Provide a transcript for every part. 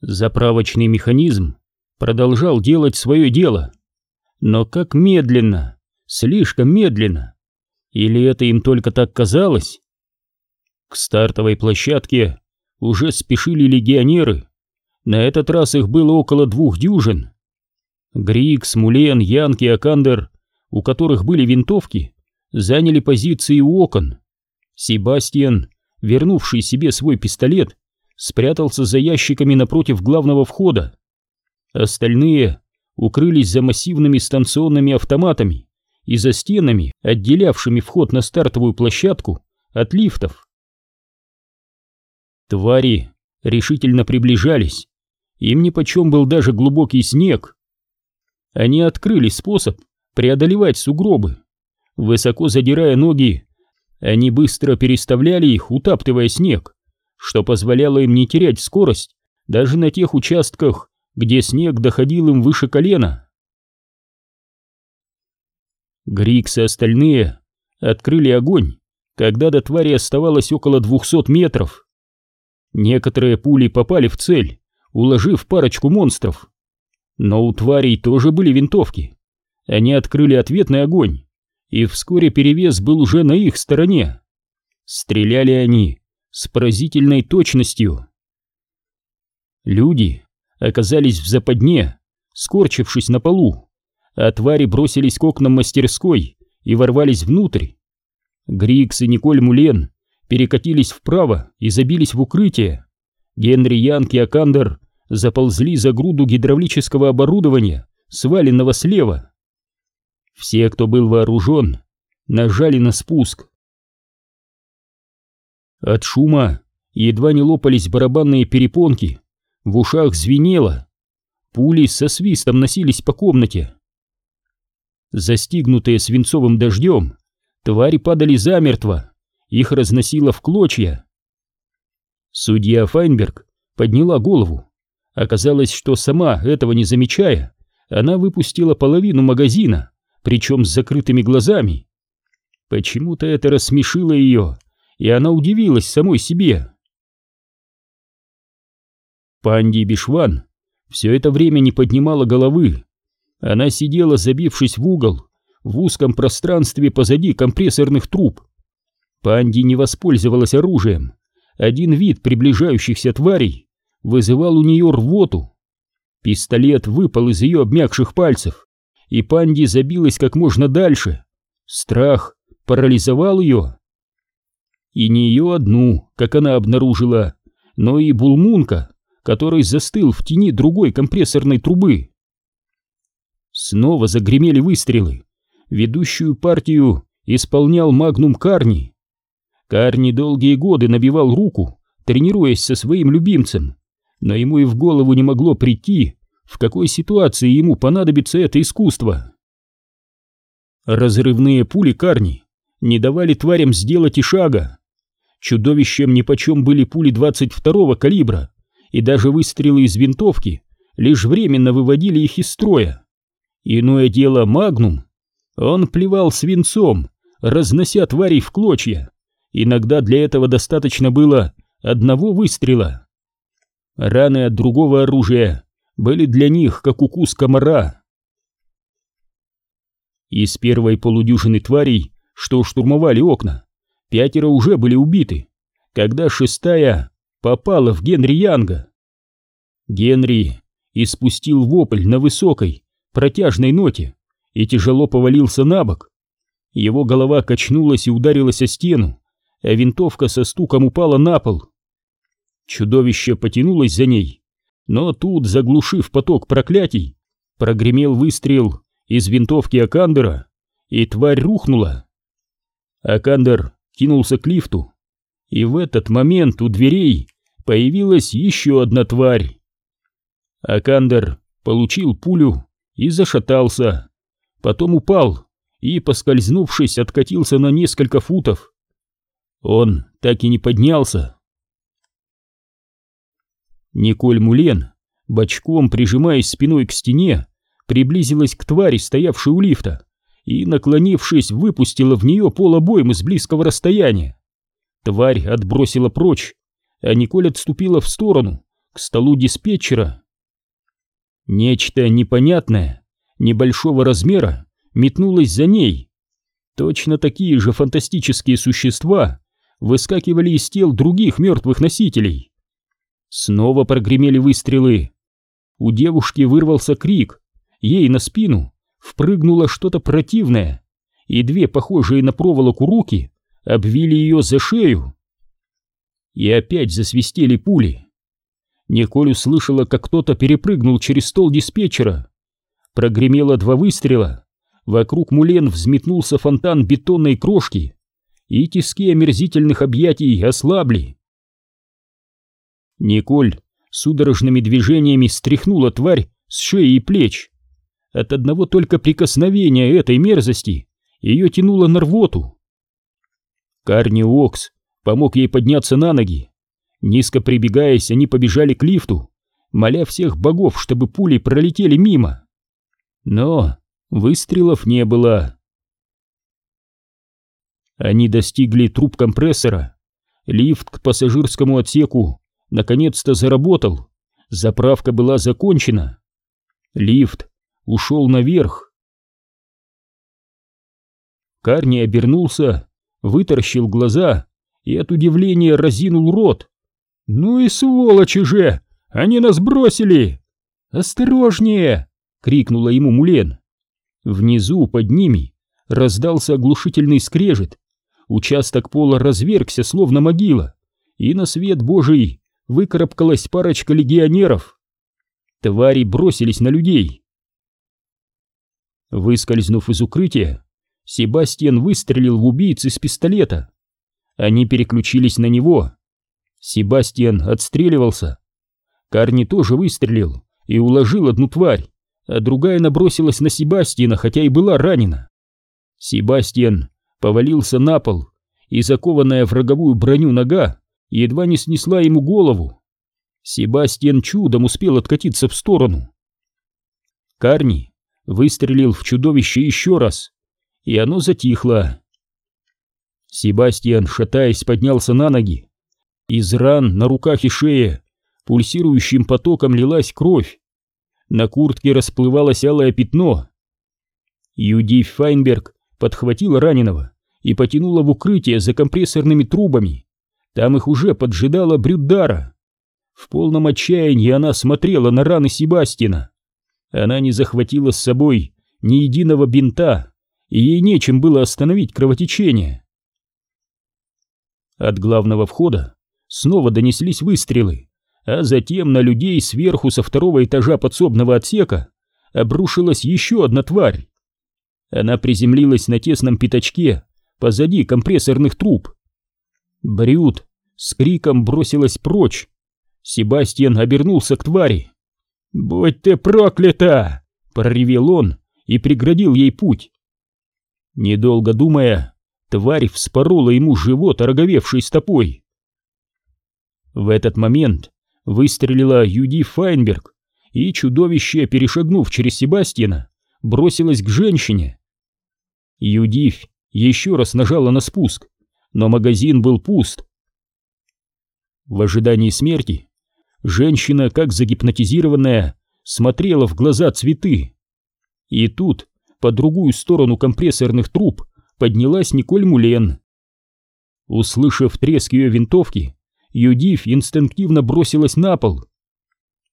Заправочный механизм продолжал делать свое дело. Но как медленно, слишком медленно. Или это им только так казалось? К стартовой площадке уже спешили легионеры. На этот раз их было около двух дюжин. Грикс, Мулен, Янки, Акандер, у которых были винтовки, заняли позиции у окон. Себастьян, вернувший себе свой пистолет, спрятался за ящиками напротив главного входа. Остальные укрылись за массивными станционными автоматами и за стенами, отделявшими вход на стартовую площадку от лифтов. Твари решительно приближались. Им нипочем был даже глубокий снег. Они открыли способ преодолевать сугробы. Высоко задирая ноги, они быстро переставляли их, утаптывая снег что позволяло им не терять скорость даже на тех участках, где снег доходил им выше колена. Грикс и остальные открыли огонь, когда до твари оставалось около двухсот метров. Некоторые пули попали в цель, уложив парочку монстров. Но у тварей тоже были винтовки. Они открыли ответный огонь, и вскоре перевес был уже на их стороне. Стреляли они с поразительной точностью. Люди оказались в западне, скорчившись на полу, а твари бросились к окнам мастерской и ворвались внутрь. Грикс и Николь Мулен перекатились вправо и забились в укрытие. Генри Янки и Акандер заползли за груду гидравлического оборудования, сваленного слева. Все, кто был вооружен, нажали на спуск. От шума едва не лопались барабанные перепонки, в ушах звенело. Пули со свистом носились по комнате. Застигнутые свинцовым дождем, твари падали замертво, их разносило в клочья. Судья Файнберг подняла голову. Оказалось, что сама, этого не замечая, она выпустила половину магазина, причем с закрытыми глазами. Почему-то это рассмешило ее, и она удивилась самой себе. Панди Бишван все это время не поднимала головы. Она сидела, забившись в угол, в узком пространстве позади компрессорных труб. Панди не воспользовалась оружием. Один вид приближающихся тварей вызывал у нее рвоту. Пистолет выпал из ее обмякших пальцев, и Панди забилась как можно дальше. Страх парализовал ее. И не ее одну, как она обнаружила, но и Булмунка, который застыл в тени другой компрессорной трубы. Снова загремели выстрелы. Ведущую партию исполнял Магнум Карни. Карни долгие годы набивал руку, тренируясь со своим любимцем, но ему и в голову не могло прийти, в какой ситуации ему понадобится это искусство. Разрывные пули Карни не давали тварям сделать и шага. Чудовищем нипочем были пули 22-го калибра, и даже выстрелы из винтовки лишь временно выводили их из строя. Иное дело Магнум. Он плевал свинцом, разнося тварей в клочья. Иногда для этого достаточно было одного выстрела. Раны от другого оружия были для них как укус комара. Из первой полудюжины тварей, что штурмовали окна, Пятеро уже были убиты, когда шестая попала в Генри Янга. Генри испустил вопль на высокой, протяжной ноте и тяжело повалился на бок. Его голова качнулась и ударилась о стену, а винтовка со стуком упала на пол. Чудовище потянулось за ней, но тут, заглушив поток проклятий, прогремел выстрел из винтовки Акандера, и тварь рухнула. Акандер кинулся к лифту, и в этот момент у дверей появилась еще одна тварь. Акандер получил пулю и зашатался, потом упал и, поскользнувшись, откатился на несколько футов. Он так и не поднялся. Николь Мулен, бочком прижимаясь спиной к стене, приблизилась к твари, стоявшей у лифта и, наклонившись, выпустила в нее полобоем из близкого расстояния. Тварь отбросила прочь, а Николь отступила в сторону, к столу диспетчера. Нечто непонятное, небольшого размера, метнулось за ней. Точно такие же фантастические существа выскакивали из тел других мертвых носителей. Снова прогремели выстрелы. У девушки вырвался крик, ей на спину впрыгнуло что-то противное, и две похожие на проволоку руки обвили ее за шею. И опять засвистели пули. Николь услышала, как кто-то перепрыгнул через стол диспетчера. Прогремело два выстрела. Вокруг Мулен взметнулся фонтан бетонной крошки, и тиски омерзительных объятий ослабли. Николь судорожными движениями стряхнула тварь с шеи и плеч. От одного только прикосновения этой мерзости ее тянуло на рвоту. Карни Окс помог ей подняться на ноги. Низко прибегаясь, они побежали к лифту, моля всех богов, чтобы пули пролетели мимо. Но выстрелов не было. Они достигли труб компрессора. Лифт к пассажирскому отсеку наконец-то заработал. Заправка была закончена. Лифт ушел наверх. Карни обернулся, вытаращил глаза и от удивления разинул рот. «Ну и сволочи же! Они нас бросили!» «Осторожнее!» — крикнула ему Мулен. Внизу, под ними, раздался оглушительный скрежет. Участок пола развергся, словно могила, и на свет божий выкарабкалась парочка легионеров. Твари бросились на людей. Выскользнув из укрытия, Себастьян выстрелил в убийц из пистолета. Они переключились на него. Себастьян отстреливался. Карни тоже выстрелил и уложил одну тварь, а другая набросилась на Себастьяна, хотя и была ранена. Себастьян повалился на пол, и закованная в роговую броню нога едва не снесла ему голову. Себастьян чудом успел откатиться в сторону. Карни выстрелил в чудовище еще раз, и оно затихло. Себастьян, шатаясь, поднялся на ноги. Из ран на руках и шее пульсирующим потоком лилась кровь. На куртке расплывалось алое пятно. Юди Файнберг подхватила раненого и потянула в укрытие за компрессорными трубами. Там их уже поджидала Брюдара. В полном отчаянии она смотрела на раны Себастьяна. Она не захватила с собой ни единого бинта, и ей нечем было остановить кровотечение. От главного входа снова донеслись выстрелы, а затем на людей сверху со второго этажа подсобного отсека обрушилась еще одна тварь. Она приземлилась на тесном пятачке позади компрессорных труб. Брюд с криком бросилась прочь. Себастьян обернулся к твари. «Будь ты проклята!» — проревел он и преградил ей путь. Недолго думая, Тварь вспорола ему живот, ороговевший стопой. В этот момент выстрелила Юди Файнберг, и чудовище, перешагнув через Себастьяна, бросилось к женщине. Юдив еще раз нажала на спуск, но магазин был пуст. В ожидании смерти женщина, как загипнотизированная, смотрела в глаза цветы. И тут, по другую сторону компрессорных труб, поднялась Николь Мулен. Услышав треск ее винтовки, Юдив инстинктивно бросилась на пол.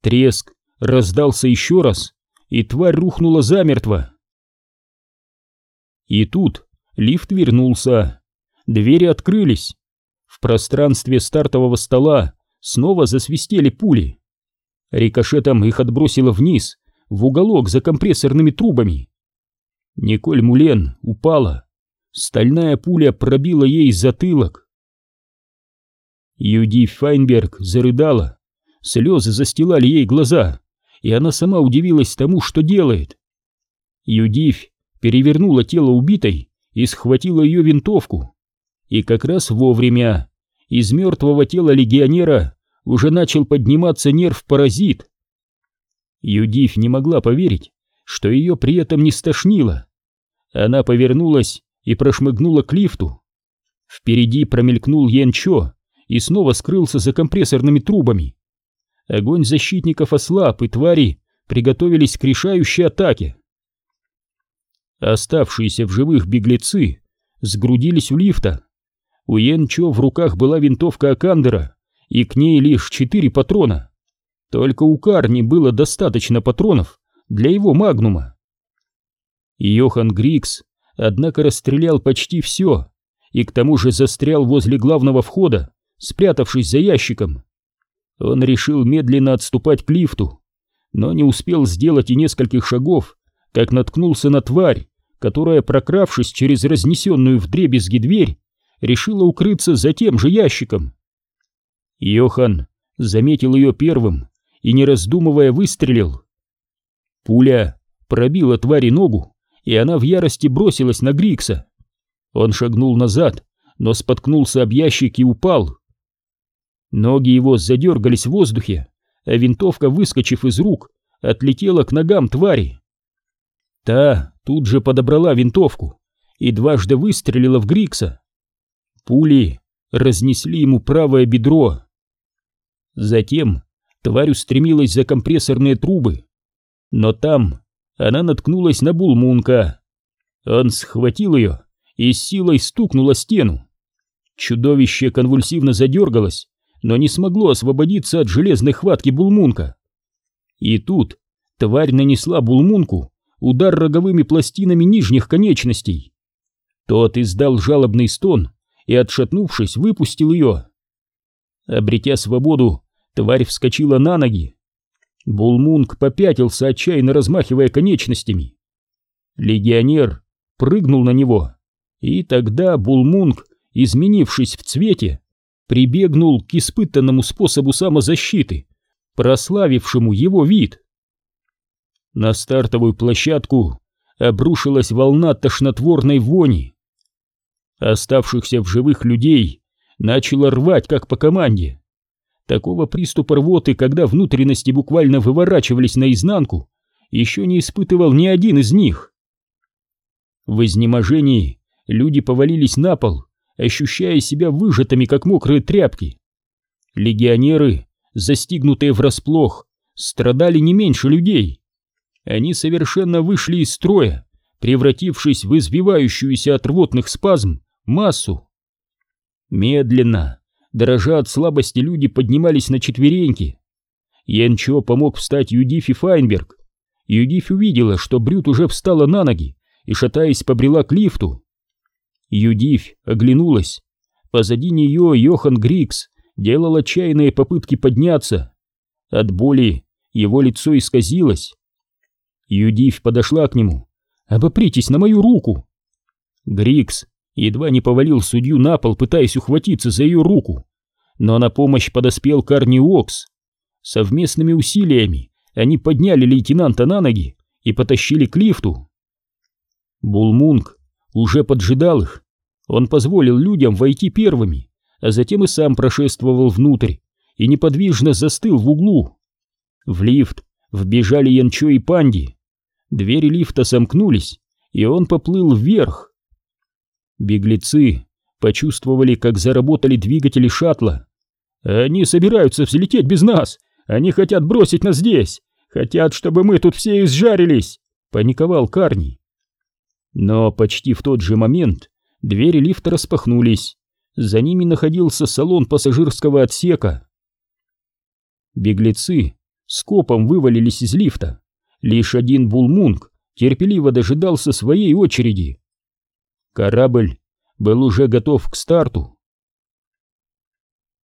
Треск раздался еще раз, и тварь рухнула замертво. И тут лифт вернулся. Двери открылись. В пространстве стартового стола снова засвистели пули. Рикошетом их отбросило вниз, в уголок за компрессорными трубами. Николь Мулен упала, Стальная пуля пробила ей затылок. Юди Файнберг зарыдала. Слезы застилали ей глаза, и она сама удивилась тому, что делает. Юдивь перевернула тело убитой и схватила ее винтовку. И как раз вовремя из мертвого тела легионера уже начал подниматься нерв-паразит. Юдивь не могла поверить, что ее при этом не стошнило. Она повернулась и прошмыгнула к лифту. Впереди промелькнул Янчо и снова скрылся за компрессорными трубами. огонь защитников ослаб, и твари приготовились к решающей атаке. Оставшиеся в живых беглецы сгрудились у лифта. У Йен-Чо в руках была винтовка Акандера, и к ней лишь четыре патрона. Только у Карни было достаточно патронов для его магнума. Йохан Грикс, однако, расстрелял почти все, и к тому же застрял возле главного входа, спрятавшись за ящиком. Он решил медленно отступать к лифту, но не успел сделать и нескольких шагов, как наткнулся на тварь, которая, прокравшись через разнесенную вдребезги дверь, решила укрыться за тем же ящиком. Йохан заметил ее первым и, не раздумывая, выстрелил. Пуля пробила твари ногу, и она в ярости бросилась на Грикса. Он шагнул назад, но споткнулся об ящик и упал. Ноги его задергались в воздухе, а винтовка, выскочив из рук, отлетела к ногам твари. Та тут же подобрала винтовку и дважды выстрелила в Грикса. Пули разнесли ему правое бедро. Затем тварь устремилась за компрессорные трубы, но там она наткнулась на Булмунка. Он схватил ее и с силой стукнул стену. Чудовище конвульсивно задергалось, но не смогло освободиться от железной хватки Булмунка. И тут тварь нанесла Булмунку удар роговыми пластинами нижних конечностей. Тот издал жалобный стон и, отшатнувшись, выпустил ее. Обретя свободу, тварь вскочила на ноги. Булмунг попятился, отчаянно размахивая конечностями. Легионер прыгнул на него, и тогда Булмунг, изменившись в цвете, прибегнул к испытанному способу самозащиты, прославившему его вид. На стартовую площадку обрушилась волна тошнотворной вони. Оставшихся в живых людей начало рвать, как по команде. Такого приступа рвоты, когда внутренности буквально выворачивались наизнанку, еще не испытывал ни один из них. В изнеможении люди повалились на пол, ощущая себя выжатыми, как мокрые тряпки. Легионеры, застигнутые врасплох, страдали не меньше людей. Они совершенно вышли из строя, превратившись в избивающуюся от рвотных спазм массу. Медленно, дрожа от слабости, люди поднимались на четвереньки. Янчо помог встать Юдифи Файнберг. Юдиф увидела, что Брют уже встала на ноги и, шатаясь, побрела к лифту. Юдивь оглянулась. Позади нее Йохан Грикс делал отчаянные попытки подняться. От боли его лицо исказилось. Юдивь подошла к нему. «Обопритесь на мою руку!» Грикс едва не повалил судью на пол, пытаясь ухватиться за ее руку. Но на помощь подоспел Карни Окс. Совместными усилиями они подняли лейтенанта на ноги и потащили к лифту. Булмунг уже поджидал их. Он позволил людям войти первыми, а затем и сам прошествовал внутрь и неподвижно застыл в углу. В лифт вбежали Янчо и Панди. Двери лифта сомкнулись, и он поплыл вверх. Беглецы почувствовали, как заработали двигатели шаттла. «Они собираются взлететь без нас! Они хотят бросить нас здесь! Хотят, чтобы мы тут все изжарились!» — паниковал Карни. Но почти в тот же момент двери лифта распахнулись. За ними находился салон пассажирского отсека. Беглецы скопом вывалились из лифта. Лишь один булмунг терпеливо дожидался своей очереди. Корабль был уже готов к старту.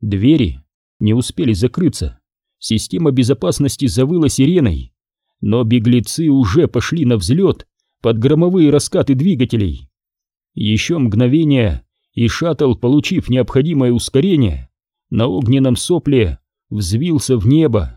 Двери не успели закрыться. Система безопасности завыла сиреной, но беглецы уже пошли на взлет под громовые раскаты двигателей. Еще мгновение, и шаттл, получив необходимое ускорение, на огненном сопле взвился в небо.